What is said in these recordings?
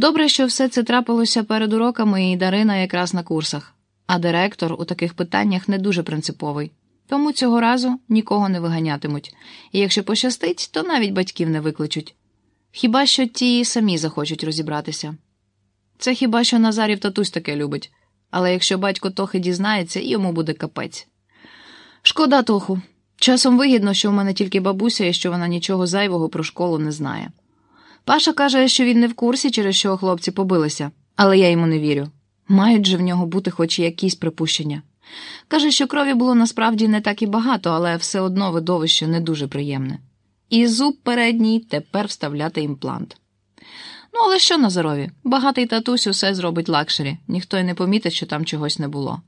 Добре, що все це трапилося перед уроками, і Дарина якраз на курсах, а директор у таких питаннях не дуже принциповий. Тому цього разу нікого не виганятимуть, і якщо пощастить, то навіть батьків не викличуть. Хіба що ті самі захочуть розібратися. Це хіба що Назарів татусь таке любить, але якщо батько Тохи дізнається, йому буде капець. Шкода Тоху. Часом вигідно, що в мене тільки бабуся і що вона нічого зайвого про школу не знає. Паша каже, що він не в курсі, через що хлопці побилися, але я йому не вірю. Мають же в нього бути хоч якісь припущення. Каже, що крові було насправді не так і багато, але все одно видовище не дуже приємне. І зуб передній тепер вставляти імплант. Ну, але що Назарові? Багатий татусь усе зробить luxury, ніхто й не помітить, що там чогось не було.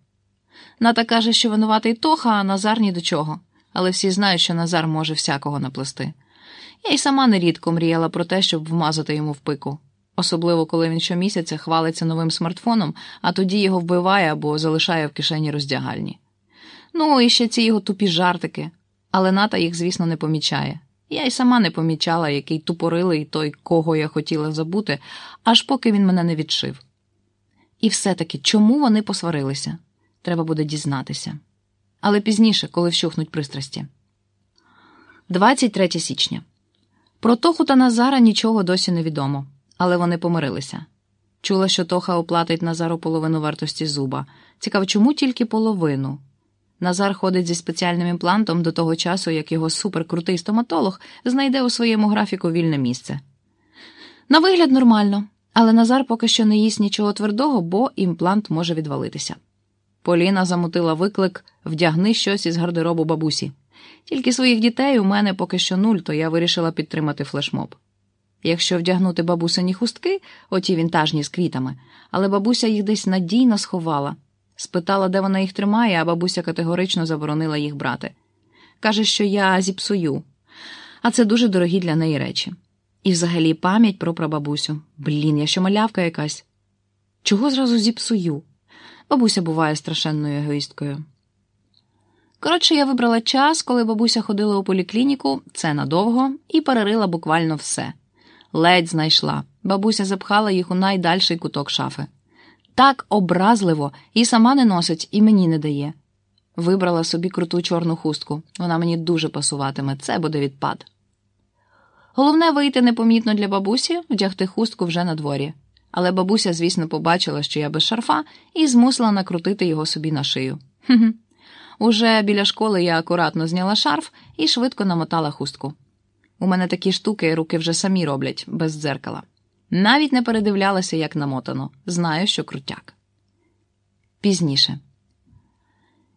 Ната каже, що винуватий Тоха, а Назар ні до чого, але всі знають, що Назар може всякого наплести. Я й сама нерідко мріяла про те, щоб вмазати йому в пику, особливо коли він щомісяця хвалиться новим смартфоном, а тоді його вбиває або залишає в кишені роздягальні. Ну, і ще ці його тупі жартики, але ната їх, звісно, не помічає. Я й сама не помічала, який тупорилий той, кого я хотіла забути, аж поки він мене не відшив. І все-таки чому вони посварилися? Треба буде дізнатися. Але пізніше, коли вщухнуть пристрасті. 23 січня. Про Тоху та Назара нічого досі не відомо, але вони помирилися. Чула, що Тоха оплатить Назару половину вартості зуба. Цікаво, чому тільки половину? Назар ходить зі спеціальним імплантом до того часу, як його суперкрутий стоматолог знайде у своєму графіку вільне місце. На вигляд нормально, але Назар поки що не їсть нічого твердого, бо імплант може відвалитися. Поліна замутила виклик вдягни щось із гардеробу бабусі. Тільки своїх дітей у мене поки що нуль, то я вирішила підтримати флешмоб. Якщо вдягнути бабусині хустки, оті вінтажні з квітами, але бабуся їх десь надійно сховала. Спитала, де вона їх тримає, а бабуся категорично заборонила їх брати. Каже, що я зіпсую, а це дуже дорогі для неї речі. І взагалі пам'ять про прабабусю. Блін, я що малявка якась. Чого зразу зіпсую? Бабуся буває страшенною егоїсткою. Коротше, я вибрала час, коли бабуся ходила у поліклініку, це надовго, і перерила буквально все. Ледь знайшла. Бабуся запхала їх у найдальший куток шафи. Так образливо і сама не носить, і мені не дає. Вибрала собі круту чорну хустку. Вона мені дуже пасуватиме, це буде відпад. Головне вийти непомітно для бабусі, вдягти хустку вже на дворі. Але бабуся, звісно, побачила, що я без шарфа, і змусила накрутити його собі на шию. Хм-хм. Уже біля школи я акуратно зняла шарф і швидко намотала хустку. У мене такі штуки руки вже самі роблять, без дзеркала. Навіть не передивлялася, як намотано. Знаю, що крутяк. Пізніше.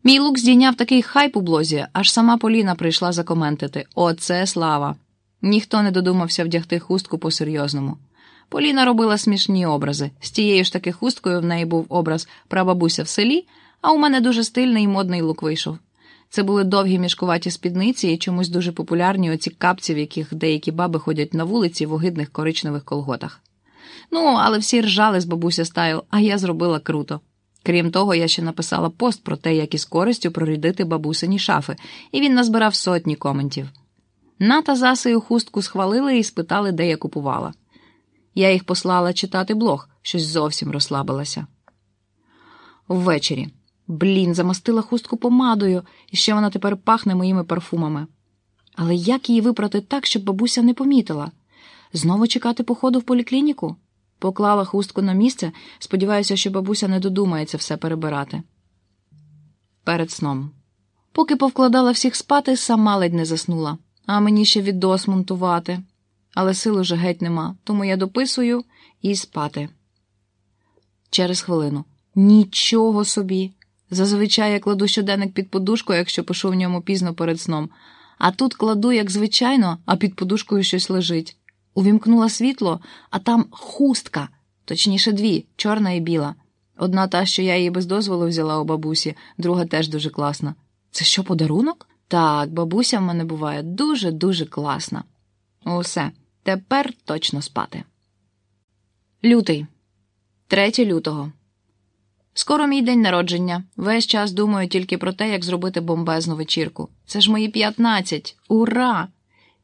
Мій лук здійняв такий хайп у блозі, аж сама Поліна прийшла закоментити Оце слава! Ніхто не додумався вдягти хустку по-серйозному. Поліна робила смішні образи. З тією ж таки хусткою в неї був образ прабабуся в селі, а у мене дуже стильний і модний лук вийшов. Це були довгі мішкуваті спідниці і чомусь дуже популярні оці капці, в яких деякі баби ходять на вулиці в огидних коричневих колготах. Ну, але всі ржали з бабуся стайл, а я зробила круто. Крім того, я ще написала пост про те, як із користю прорядити бабусині шафи, і він назбирав сотні коментів. Ната засою хустку схвалили і спитали, де я купувала. Я їх послала читати блог, щось зовсім розслабилася. Ввечері. Блін, замастила хустку помадою, і ще вона тепер пахне моїми парфумами. Але як її випрати так, щоб бабуся не помітила? Знову чекати походу в поліклініку? Поклала хустку на місце, сподіваюся, що бабуся не додумається все перебирати. Перед сном. Поки повкладала всіх спати, сама ледь не заснула, а мені ще відос монтувати. Але сил уже геть нема, тому я дописую і спати. Через хвилину. Нічого собі. Зазвичай я кладу щоденник під подушку, якщо пишу в ньому пізно перед сном, а тут кладу, як звичайно, а під подушкою щось лежить. Увімкнула світло, а там хустка, точніше, дві, чорна і біла. Одна та, що я її без дозволу взяла у бабусі, друга теж дуже класна. Це що, подарунок? Так, бабуся в мене буває дуже-дуже класна. Усе, тепер точно спати. Лютий, 3 лютого. Скоро мій день народження. Весь час думаю тільки про те, як зробити бомбезну вечірку. Це ж мої 15. Ура!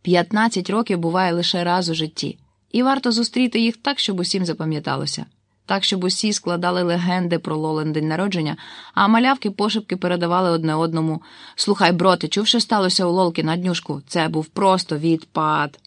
15 років буває лише раз у житті. І варто зустріти їх так, щоб усім запам'яталося. Так, щоб усі складали легенди про Лолен день народження, а малявки пошепки передавали одне одному Слухай, бро, ти чув, що сталося у Лолки на днюшку? Це був просто відпад.